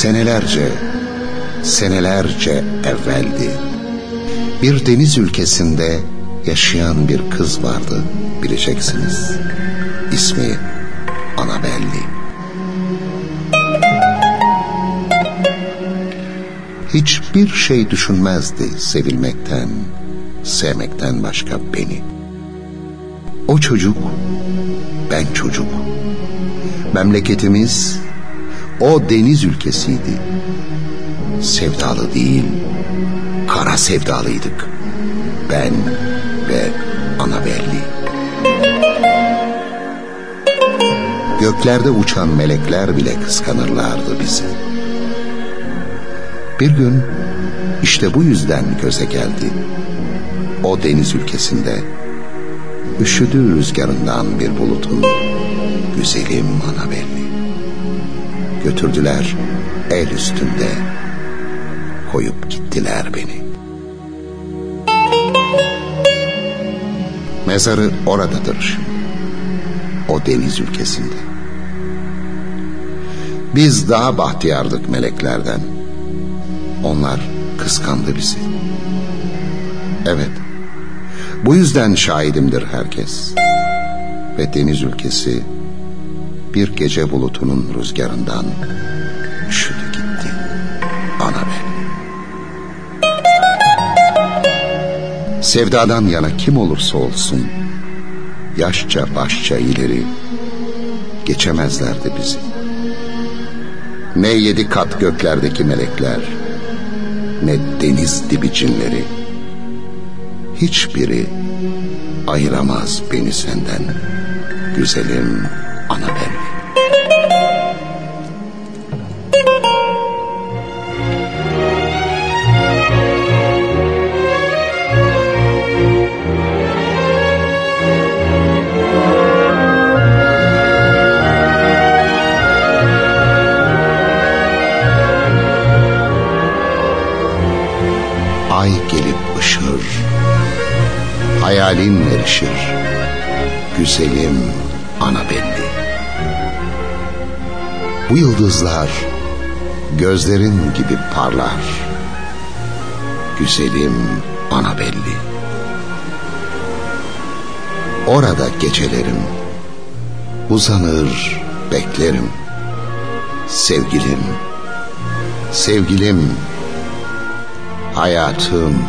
Senelerce, senelerce evveldi. Bir deniz ülkesinde yaşayan bir kız vardı bileceksiniz. İsmi Anabelli. Hiçbir şey düşünmezdi sevilmekten, sevmekten başka beni. O çocuk, ben çocuk. Memleketimiz o deniz ülkesiydi. Sevdalı değil, kara sevdalıydık. Ben ve Anabelli. Göklerde uçan melekler bile kıskanırlardı bizi. Bir gün işte bu yüzden göze geldi. O deniz ülkesinde üşüdü rüzgarından bir bulutun güzelim Anabelli. Götürdüler el üstünde koyup gittiler beni. Mezarı oradadır. O deniz ülkesinde. Biz daha bahtiyardık meleklerden. Onlar kıskandı bizi. Evet. Bu yüzden şahidimdir herkes. Ve deniz ülkesi bir gece bulutunun rüzgarından üşüdü gitti. Ana ben. Sevdadan yana kim olursa olsun yaşça başça ileri geçemezlerdi bizi. Ne yedi kat göklerdeki melekler ne deniz dibi cinleri hiçbiri ayıramaz beni senden güzelim Ay gelip ışır, hayalin erişir, güzelim Anabelli. Bu yıldızlar gözlerin gibi parlar, güzelim Anabelli. Orada gecelerim, uzanır beklerim, sevgilim, sevgilim, hayatım,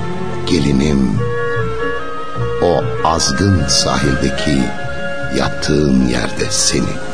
gelinim, o azgın sahildeki yattığın yerde seni.